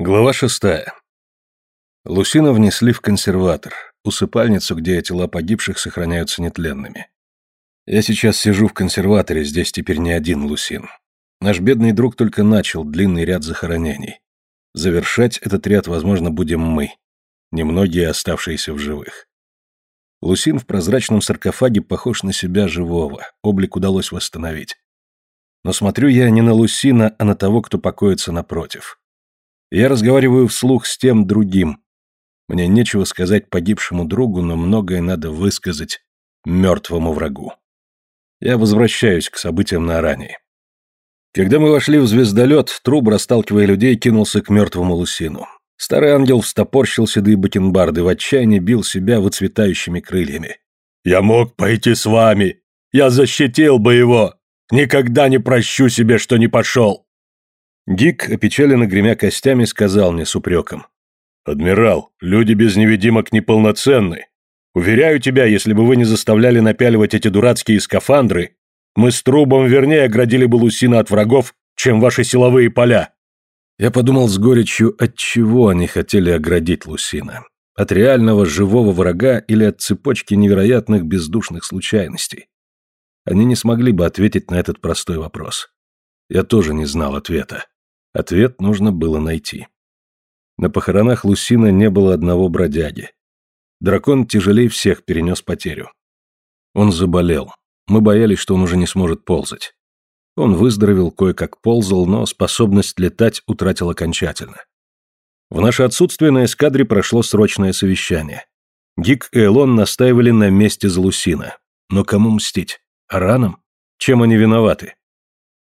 Глава шестая. Лусина внесли в консерватор, усыпальницу, где тела погибших сохраняются нетленными. Я сейчас сижу в консерваторе, здесь теперь не один Лусин. Наш бедный друг только начал длинный ряд захоронений. Завершать этот ряд, возможно, будем мы, немногие оставшиеся в живых. Лусин в прозрачном саркофаге похож на себя живого, облик удалось восстановить. Но смотрю я не на Лусина, а на того, кто покоится напротив. Я разговариваю вслух с тем другим. Мне нечего сказать погибшему другу, но многое надо высказать мертвому врагу. Я возвращаюсь к событиям на Аране. Когда мы вошли в звездолет, Труб, расталкивая людей, кинулся к мертвому Лусину. Старый ангел встопорщил седые бакенбарды, в отчаянии бил себя выцветающими крыльями. «Я мог пойти с вами! Я защитил бы его! Никогда не прощу себе, что не пошел!» Дик, опечаленно гремя костями, сказал мне с упреком. «Адмирал, люди без невидимок неполноценны. Уверяю тебя, если бы вы не заставляли напяливать эти дурацкие скафандры, мы с трубом вернее оградили бы Лусина от врагов, чем ваши силовые поля». Я подумал с горечью, от чего они хотели оградить Лусина. От реального живого врага или от цепочки невероятных бездушных случайностей. Они не смогли бы ответить на этот простой вопрос. Я тоже не знал ответа. Ответ нужно было найти. На похоронах Лусина не было одного бродяги. Дракон тяжелее всех перенес потерю. Он заболел. Мы боялись, что он уже не сможет ползать. Он выздоровел, кое-как ползал, но способность летать утратил окончательно. В наше отсутствие на эскадре прошло срочное совещание. Гик и Элон настаивали на месте за Лусина. Но кому мстить? Аранам? Чем они виноваты?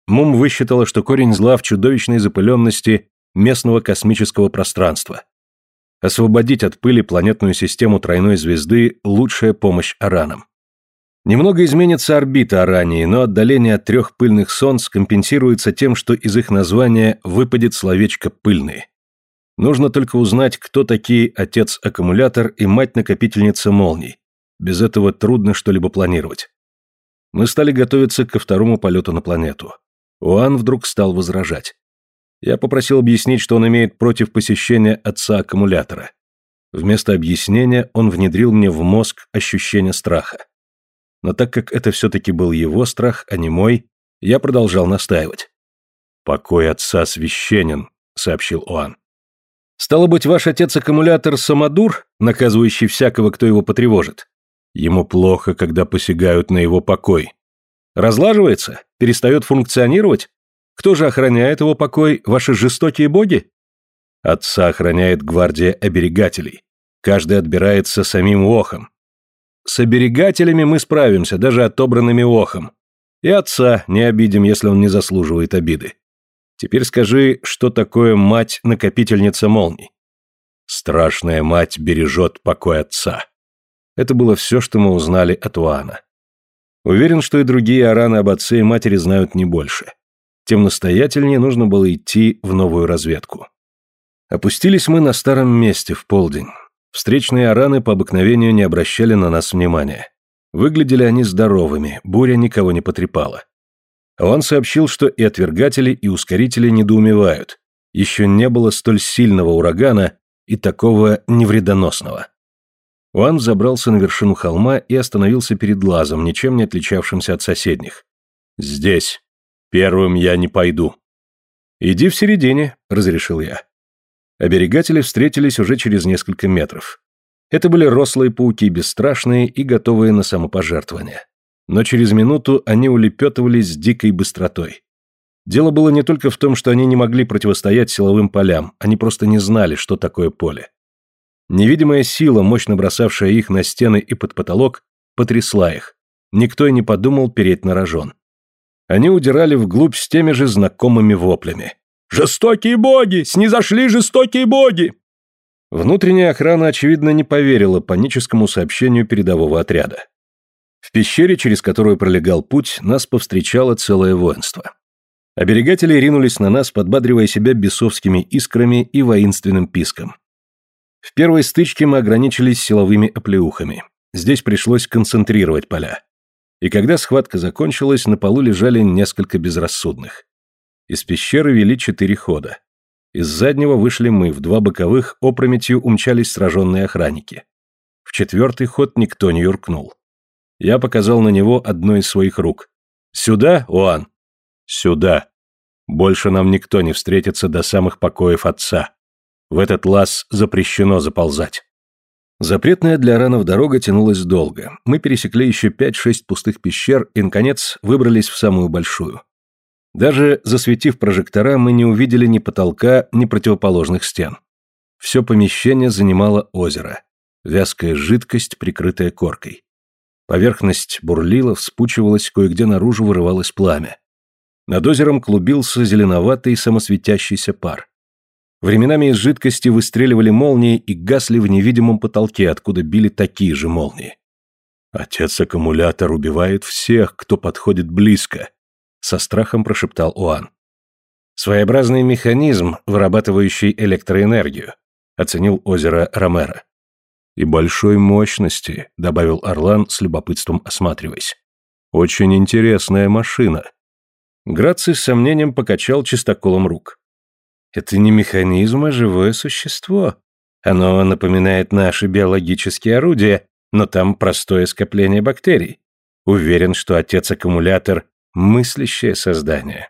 Мум высчитала, что корень зла в чудовищной запыленности местного космического пространства. Освободить от пыли планетную систему тройной звезды – лучшая помощь Аранам. Немного изменится орбита Арании, но отдаление от трех пыльных солнц компенсируется тем, что из их названия выпадет словечко «пыльные». Нужно только узнать, кто такие отец-аккумулятор и мать-накопительница молний. Без этого трудно что-либо планировать. Мы стали готовиться ко второму полету на планету. Уан вдруг стал возражать. Я попросил объяснить, что он имеет против посещения отца аккумулятора. Вместо объяснения он внедрил мне в мозг ощущение страха. Но так как это все-таки был его страх, а не мой, я продолжал настаивать. «Покой отца священен», — сообщил Уан. «Стало быть, ваш отец-аккумулятор самодур, наказывающий всякого, кто его потревожит? Ему плохо, когда посягают на его покой. Разлаживается? Перестает функционировать? Кто же охраняет его покой? Ваши жестокие боги? Отца охраняет гвардия оберегателей. Каждый отбирается самим охом. С оберегателями мы справимся, даже отобранными охом. И отца не обидим, если он не заслуживает обиды. Теперь скажи, что такое мать-накопительница молний? Страшная мать бережет покой отца. Это было все, что мы узнали от Уана. Уверен, что и другие араны об отце и матери знают не больше. Тем настоятельнее нужно было идти в новую разведку. Опустились мы на старом месте в полдень. Встречные араны по обыкновению не обращали на нас внимания. Выглядели они здоровыми, буря никого не потрепала. Он сообщил, что и отвергатели, и ускорители недоумевают. Еще не было столь сильного урагана и такого невредоносного. Уан забрался на вершину холма и остановился перед лазом, ничем не отличавшимся от соседних. «Здесь. Первым я не пойду». «Иди в середине», — разрешил я. Оберегатели встретились уже через несколько метров. Это были рослые пауки, бесстрашные и готовые на самопожертвование. Но через минуту они улепетывались с дикой быстротой. Дело было не только в том, что они не могли противостоять силовым полям, они просто не знали, что такое поле. Невидимая сила, мощно бросавшая их на стены и под потолок, потрясла их. Никто и не подумал переть на рожон. Они удирали вглубь с теми же знакомыми воплями. «Жестокие боги! Снизошли жестокие боги!» Внутренняя охрана, очевидно, не поверила паническому сообщению передового отряда. В пещере, через которую пролегал путь, нас повстречало целое воинство. Оберегатели ринулись на нас, подбадривая себя бесовскими искрами и воинственным писком. В первой стычке мы ограничились силовыми оплеухами. Здесь пришлось концентрировать поля. И когда схватка закончилась, на полу лежали несколько безрассудных. Из пещеры вели четыре хода. Из заднего вышли мы, в два боковых опрометью умчались сраженные охранники. В четвертый ход никто не юркнул. Я показал на него одной из своих рук. «Сюда, Уан?» «Сюда. Больше нам никто не встретится до самых покоев отца. В этот лаз запрещено заползать». Запретная для ранов дорога тянулась долго. Мы пересекли еще пять-шесть пустых пещер и, наконец, выбрались в самую большую. Даже засветив прожектора, мы не увидели ни потолка, ни противоположных стен. Все помещение занимало озеро. Вязкая жидкость, прикрытая коркой. Поверхность бурлила, вспучивалась, кое-где наружу вырывалось пламя. Над озером клубился зеленоватый самосветящийся пар. Временами из жидкости выстреливали молнии и гасли в невидимом потолке, откуда били такие же молнии. Отец-аккумулятор убивает всех, кто подходит близко, со страхом прошептал Уан. Своеобразный механизм, вырабатывающий электроэнергию, оценил озеро Ромеро. И большой мощности, добавил Орлан с любопытством осматриваясь. Очень интересная машина. Граций с сомнением покачал чистоколом рук. Это не механизм, а живое существо. Оно напоминает наши биологические орудия, но там простое скопление бактерий. Уверен, что отец-аккумулятор Мыслящее создание.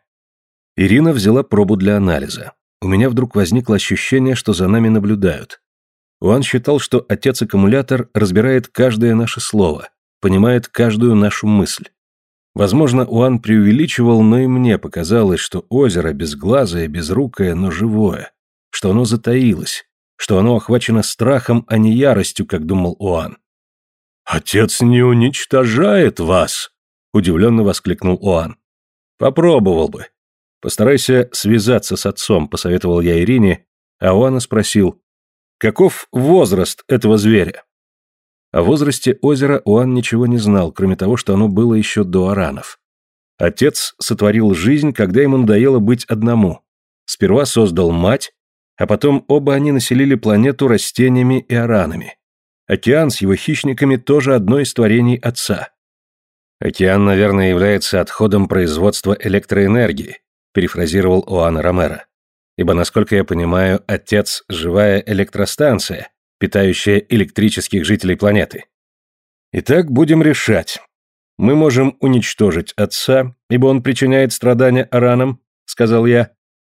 Ирина взяла пробу для анализа. У меня вдруг возникло ощущение, что за нами наблюдают. Он считал, что отец-аккумулятор разбирает каждое наше слово, понимает каждую нашу мысль. Возможно, Уан преувеличивал, но и мне показалось, что озеро безглазое, безрукое, но живое, что оно затаилось, что оно охвачено страхом, а не яростью, как думал Уан. «Отец не уничтожает вас!» удивленно воскликнул Оан. Попробовал бы. Постарайся связаться с отцом, посоветовал я Ирине, а Оана спросил, каков возраст этого зверя? О возрасте озера Оан ничего не знал, кроме того, что оно было еще до аранов. Отец сотворил жизнь, когда ему надоело быть одному. Сперва создал мать, а потом оба они населили планету растениями и аранами. Океан с его хищниками тоже одно из творений отца. «Океан, наверное, является отходом производства электроэнергии», перефразировал Оана Ромеро. «Ибо, насколько я понимаю, отец – живая электростанция, питающая электрических жителей планеты. Итак, будем решать. Мы можем уничтожить отца, ибо он причиняет страдания аранам, сказал я.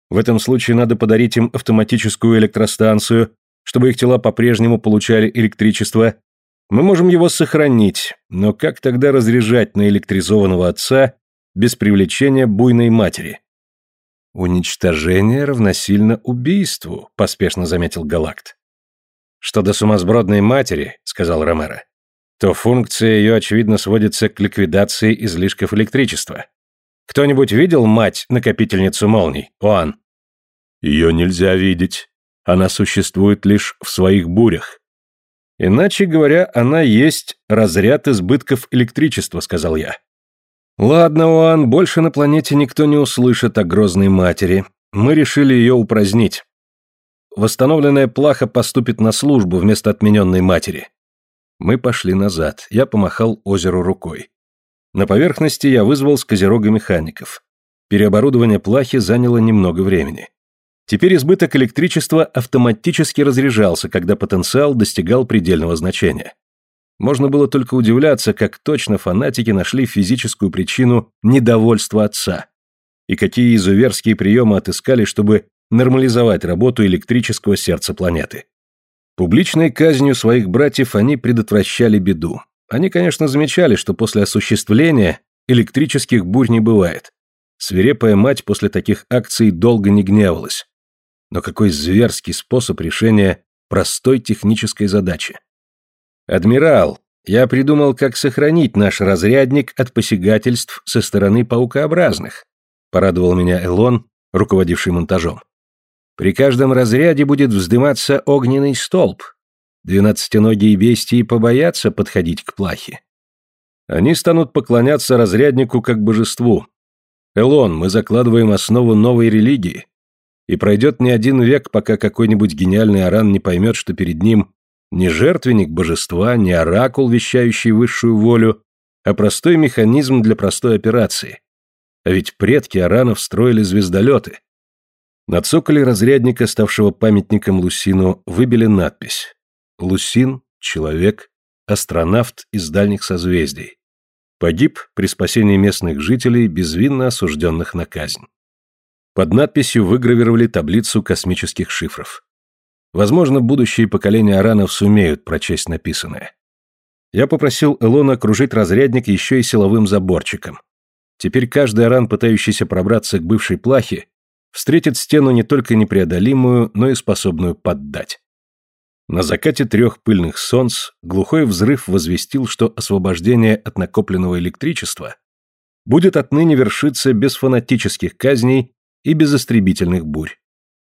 В этом случае надо подарить им автоматическую электростанцию, чтобы их тела по-прежнему получали электричество мы можем его сохранить, но как тогда разряжать наэлектризованного отца без привлечения буйной матери? Уничтожение равносильно убийству, поспешно заметил Галакт. Что до сумасбродной матери, сказал Ромеро, то функция ее, очевидно, сводится к ликвидации излишков электричества. Кто-нибудь видел мать-накопительницу молний, Оан? Ее нельзя видеть. Она существует лишь в своих бурях. Иначе говоря, она есть разряд избытков электричества, сказал я. Ладно, Уан, больше на планете никто не услышит о грозной матери. Мы решили ее упразднить. Восстановленная плаха поступит на службу вместо отмененной матери. Мы пошли назад. Я помахал озеру рукой. На поверхности я вызвал с козерога механиков. Переоборудование плахи заняло немного времени. Теперь избыток электричества автоматически разряжался, когда потенциал достигал предельного значения. Можно было только удивляться, как точно фанатики нашли физическую причину недовольства отца. И какие изуверские приемы отыскали, чтобы нормализовать работу электрического сердца планеты. Публичной казнью своих братьев они предотвращали беду. Они, конечно, замечали, что после осуществления электрических бурь не бывает. Свирепая мать после таких акций долго не гневалась. Но какой зверский способ решения простой технической задачи. «Адмирал, я придумал, как сохранить наш разрядник от посягательств со стороны паукообразных», порадовал меня Элон, руководивший монтажом. «При каждом разряде будет вздыматься огненный столб. Двенадцатиногие бестии побоятся подходить к плахе. Они станут поклоняться разряднику как божеству. Элон, мы закладываем основу новой религии, и пройдет не один век, пока какой-нибудь гениальный аран не поймет, что перед ним не жертвенник божества, не оракул, вещающий высшую волю, а простой механизм для простой операции. А ведь предки аранов строили звездолеты. На цоколе разрядника, ставшего памятником Лусину, выбили надпись «Лусин, человек, астронавт из дальних созвездий. Погиб при спасении местных жителей, безвинно осужденных на казнь». Под надписью выгравировали таблицу космических шифров. Возможно, будущие поколения аранов сумеют прочесть написанное. Я попросил Элона окружить разрядник еще и силовым заборчиком. Теперь каждый аран, пытающийся пробраться к бывшей плахе, встретит стену не только непреодолимую, но и способную поддать. На закате трех пыльных солнц глухой взрыв возвестил, что освобождение от накопленного электричества будет отныне вершиться без фанатических казней и без истребительных бурь.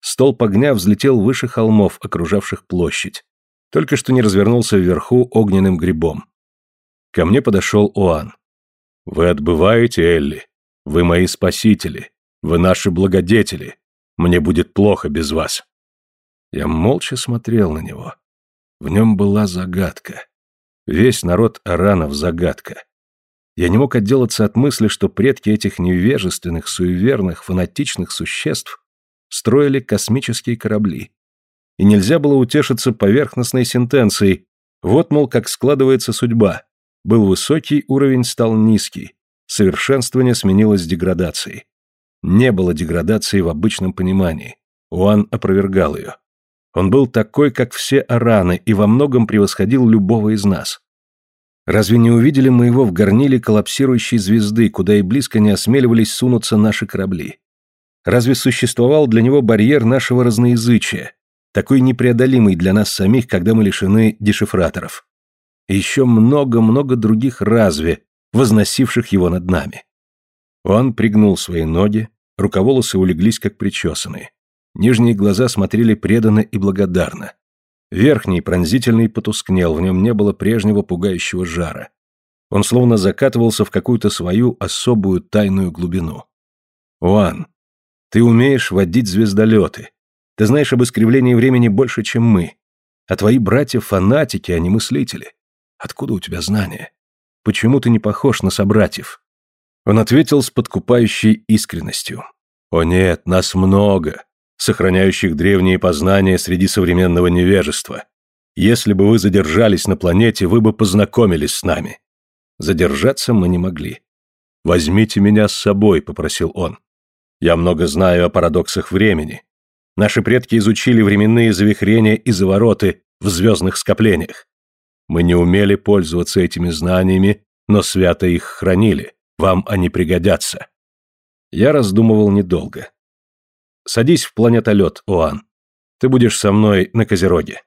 Столб огня взлетел выше холмов, окружавших площадь. Только что не развернулся вверху огненным грибом. Ко мне подошел Оан. «Вы отбываете, Элли. Вы мои спасители. Вы наши благодетели. Мне будет плохо без вас». Я молча смотрел на него. В нем была загадка. Весь народ Аранов загадка. Я не мог отделаться от мысли, что предки этих невежественных, суеверных, фанатичных существ строили космические корабли. И нельзя было утешиться поверхностной сентенцией «вот, мол, как складывается судьба». Был высокий, уровень стал низкий. Совершенствование сменилось деградацией. Не было деградации в обычном понимании. Уан опровергал ее. Он был такой, как все араны, и во многом превосходил любого из нас. Разве не увидели мы его в горниле коллапсирующей звезды, куда и близко не осмеливались сунуться наши корабли? Разве существовал для него барьер нашего разноязычия, такой непреодолимый для нас самих, когда мы лишены дешифраторов? И еще много-много других разве, возносивших его над нами. Он пригнул свои ноги, рукаволосы улеглись как причесанные. Нижние глаза смотрели преданно и благодарно. Верхний, пронзительный, потускнел, в нем не было прежнего пугающего жара. Он словно закатывался в какую-то свою особую тайную глубину. «Уан, ты умеешь водить звездолеты. Ты знаешь об искривлении времени больше, чем мы. А твои братья фанатики, а не мыслители. Откуда у тебя знания? Почему ты не похож на собратьев?» Он ответил с подкупающей искренностью. «О нет, нас много, сохраняющих древние познания среди современного невежества. Если бы вы задержались на планете, вы бы познакомились с нами. Задержаться мы не могли. «Возьмите меня с собой», — попросил он. Я много знаю о парадоксах времени. Наши предки изучили временные завихрения и завороты в звездных скоплениях. Мы не умели пользоваться этими знаниями, но свято их хранили. Вам они пригодятся. Я раздумывал недолго. Садись в планетолет, Оан. Ты будешь со мной на Козероге.